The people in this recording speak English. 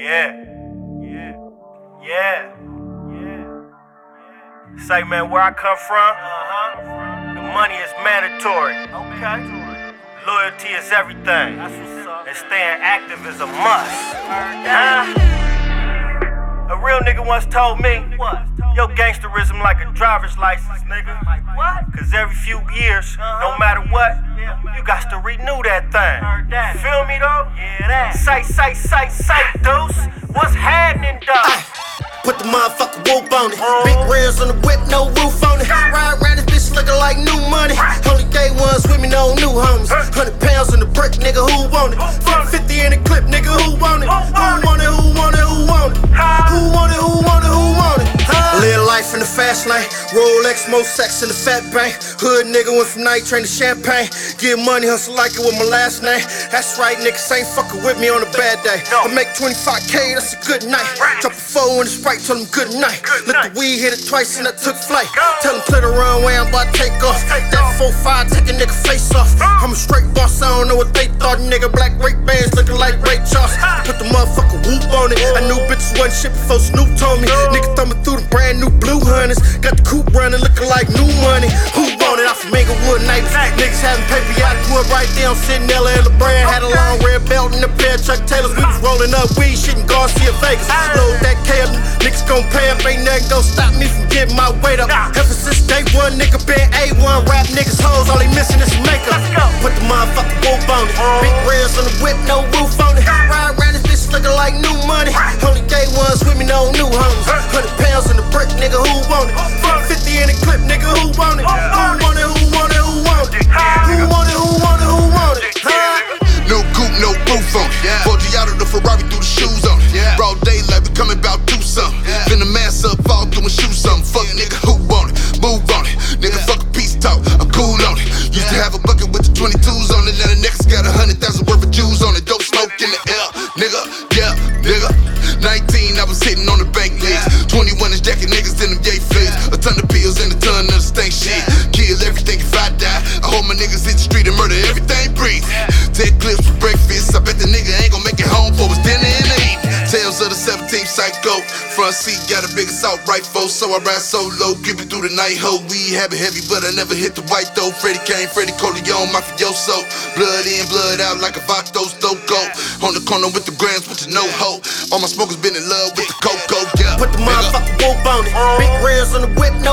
Yeah. Yeah. Yeah. Yeah. Say, man, where I come from, uh-huh. the money is mandatory. Okay. Loyalty is everything. That's what's up. And staying active is a must. Huh? A real nigga once told me, what? Your gangsterism like a driver's license, nigga. Like what? Cause every few years, no matter what, you got to renew that thing. Feel me though? Yeah, that. Say, say, say, say, deuce. What's happening, though? Put the motherfucker whoop on it. Uh-huh. Big rims on the whip, no roof on it. Ride around this bitch looking like new money. Only day ones with me, no new homies. Hundred pounds in the brick, nigga, who want it? 50 life in the fast lane. Rolex, sex in the fat bank. Hood nigga went from night train to champagne. Get money, hustle like it with my last name. That's right, niggas ain't fucking with me on a bad day. I make 25k, that's a good night. Drop a four in the sprite, tell them good night. Let the weed hit it twice and I took flight. Tell them clear the runway, I'm about to take off. That 4-5, take a nigga face off. I'm a straight boss, I don't know what they thought. Nigga, black rake bands looking like Ray Charles. On it. I knew bitches wasn't shit before Snoop told me. Nigga me through the brand new blue hunters. Got the coupe running, looking like new money. Who want it? I'm from Inglewood, neighbors. Niggas having paper, y'all do it right there. I'm sitting Ella and LeBron. Had a long red belt and a pair of Chuck Taylors. We was rolling up weed, shit in Garcia, Vegas. Load that K up, niggas gon' pay up. Ain't nothing gon' stop me from getting my weight up. Ever since day one, nigga been A1. Nigga, who want it? 50 in the clip, nigga, who want it? Who want it? Who want it? Who want it? Who want it? Who want it? Who want it? Huh? No coupe, no roof on it. Yeah. Forgiato the Ferrari through the shoes on it. Yeah. Broad daylight, we coming about do in them yay flags. A ton of pills and a ton of the stank shit. Kill everything if I die. I hope my niggas hit the street and murder everything breathe. Psycho. Front seat got a big assault rifle, so I ride solo. Creeping through the night, ho. We heavy, heavy, but I never hit the white though. Freddie Kane, Freddie Corleone, mafioso. Blood in, blood out like a Vatos Doco. On the corner with the grams with the no ho. All my smokers been in love with the cocoa, yeah. Put the Nigga. motherfucker whoop on it. Big rims on the whip, no